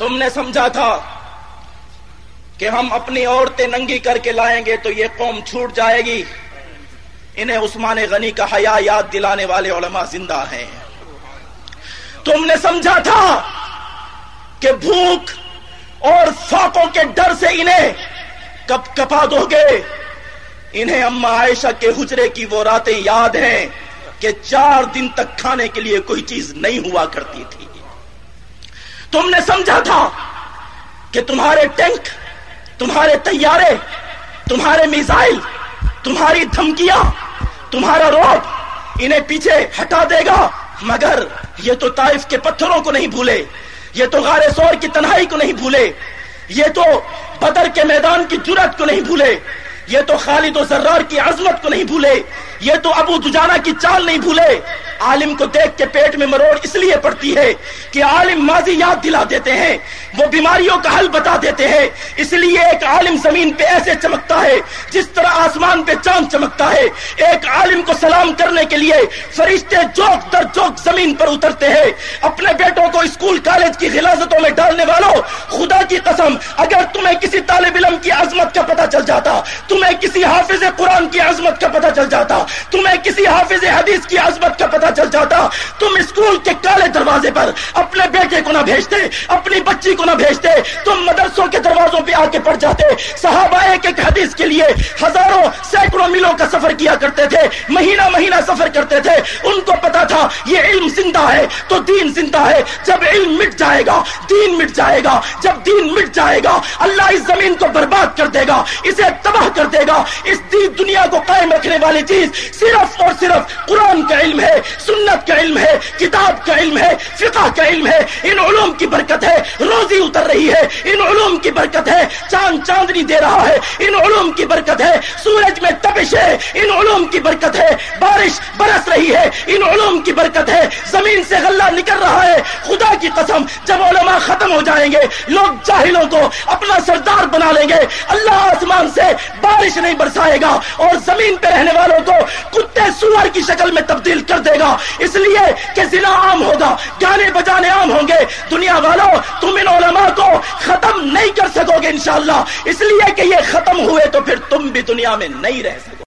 تم نے سمجھا تھا کہ ہم اپنی عورتیں ننگی کر کے لائیں گے تو یہ قوم چھوٹ جائے گی۔ انہیں عثمان غنی کا حیا یاد دلانے والے علماء زندہ ہیں۔ تم نے سمجھا تھا کہ بھوک اور فاقوں کے ڈر سے انہیں کب کپا دو گے۔ انہیں اما عائشہ کے حجرے کی وہ راتیں یاد ہیں کہ چار دن تک کھانے کے لیے کوئی چیز نہیں ہوا کرتی تھی۔ تم نے سمجھا تھا کہ تمہارے ٹینک، تمہارے تیارے تمہارے میزائل، تمہاری دھمکیاں، تمہارا روپ انہیں پیچھے ہٹا دے گا۔ مگر یہ تو طائف کے پتھروں کو نہیں بھولے، یہ تو غار سور کی تنہائی کو نہیں بھولے، یہ تو بدر کے میدان کی جرت کو نہیں بھولے، یہ تو خالد و ذرار کی عظمت کو نہیں بھولے۔ یہ تو ابو دجانا کی چال نہیں بھولے۔ عالم کو دیکھ کے پیٹ میں مروڑ اس لیے پڑتی ہے کہ عالم ماضی یاد دلا دیتے ہیں، وہ بیماریوں کا حل بتا دیتے ہیں۔ اس لیے ایک عالم زمین پہ ایسے چمکتا ہے جس طرح آسمان پہ چاند چمکتا ہے۔ ایک عالم کو سلام کرنے کے لیے فرشتے جوک در جوک زمین پر اترتے ہیں۔ اپنے بیٹوں کو اسکول کالج کی غلازتوں میں ڈالنے والوں، خدا کی قسم، اگر تمہیں کسی طالب علم کی عظمت کا پتہ چل جاتا، تمہیں کسی حافظ قرآن کی عظمت کا پتہ چل جاتا تمہیں کسی حافظ حدیث کی عظمت کا پتہ چل جاتا، تم اسکول کے کالے دروازے پر اپنے بیٹے کو نہ بھیجتے، اپنی بچی کو نہ بھیجتے، تم مدرسوں کے دروازوں پہ آ کے پڑ جاتے، صحابہ ایک ایک حدیث کے لیے ہزاروں سینکڑوں میلوں کا سفر کیا کرتے تھے، مہینہ مہینہ سفر کرتے تھے۔ ان کو پتا تھا، یہ علم زندہ ہے تو دین زندہ ہے۔ جب علم مٹ جائے گا، دین مٹ جائے گا۔ جب دین مٹ جائے گا، اللہ اس زمین کو برباد کر دے گا، اسے تباہ کر دے گا۔ اس دنیا کو قائم والی چیز صرف اور صرف قرآن کا علم ہے، سنت کا علم ہے، کتاب کا علم ہے، فقہ کا علم ہے۔ ان علوم کی برکت ہے، روزی اتر رہی ہے۔ ان علوم کی برکت ہے، چاند چاندنی دے رہا ہے۔ ان علوم کی برکت ہے، سورج میں تبش ہے۔ ان علوم کی برکت ہے برس رہی ہے، ان علوم کی برکت ہے۔ زمین سے غلہ نکل رہا ہے۔ خدا کی قسم، جب علماء ختم ہو جائیں گے، لوگ جاہلوں کو اپنا سردار بنا لیں گے۔ اللہ آسمان سے بارش نہیں برسائے گا اور زمین پہ رہنے والوں کو کتے سور کی شکل میں تبدیل کر دے گا۔ اس لیے کہ زنا عام ہوگا، گانے بجانے عام ہوں گے۔ دنیا والوں، تم ان علماء کو ختم نہیں کر سکو گے انشاءاللہ۔ اس لیے کہ یہ ختم ہوئے تو پھر تم بھی دنیا میں نہیں رہ سکو۔